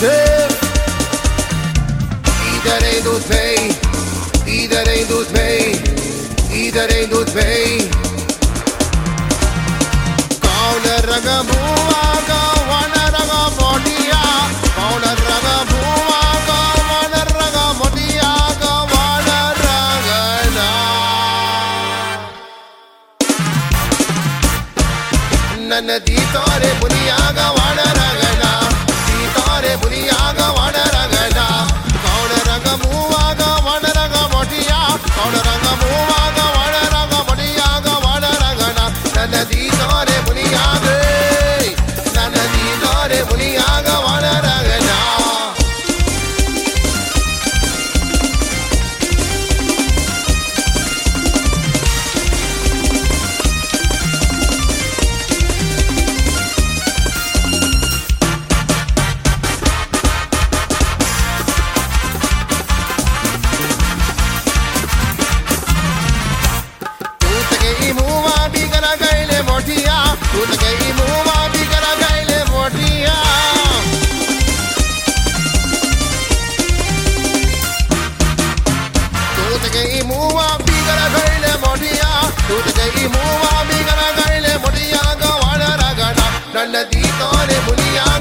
jezelf. Iedereen doet mee, iedereen doet mee, iedereen doet mee. Koude doe raga buwaga, wana raga modia. Koude raga buwaga, wana raga modia, wana raga na. ನನ್ನ ದೀತಾರೆ ಬುನಿಯಾಗ ವಾಣ துர்கை மூவாமிகரகளே முடியாக வாழறகனா நல்ல தீதானே முனியாக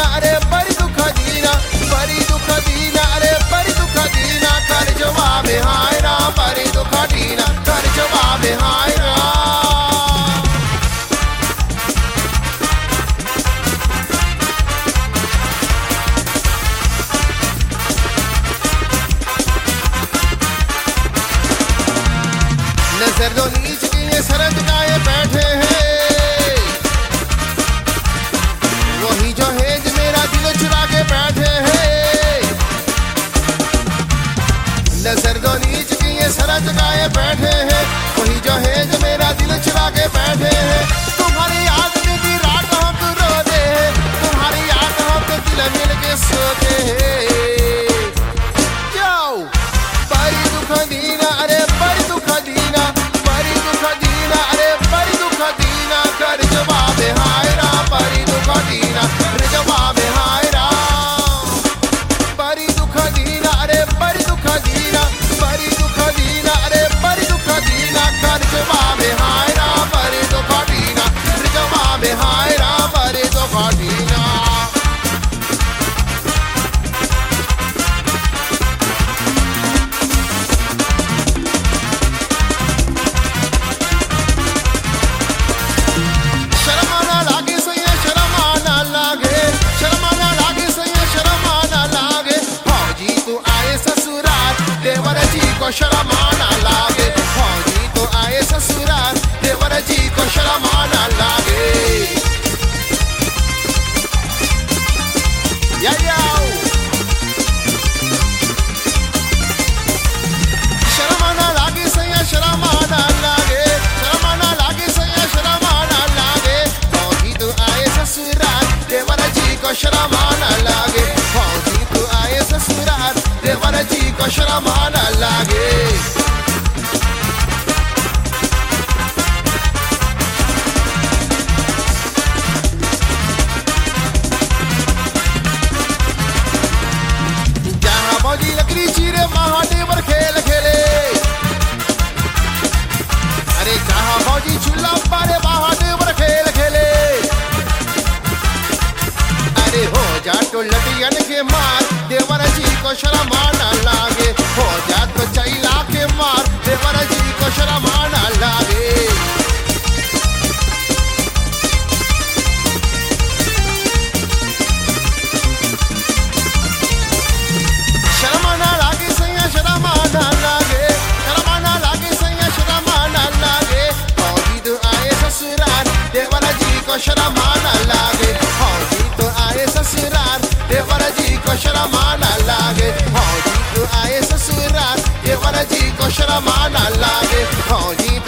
अरे बड़ी दीना दुख दीना, अरे दुख दीना, कर जवाब दुख दीना, कर जवाब नज़र दो नीच की सरद गाए बैठे जो नीच किए सरा चुकाए बैठे हैं। वही जो है जो मेरा दिल चुरा के बैठे हैं। देवर जी कशरा माना लागे। Shalamana. I'm man alive? Oh,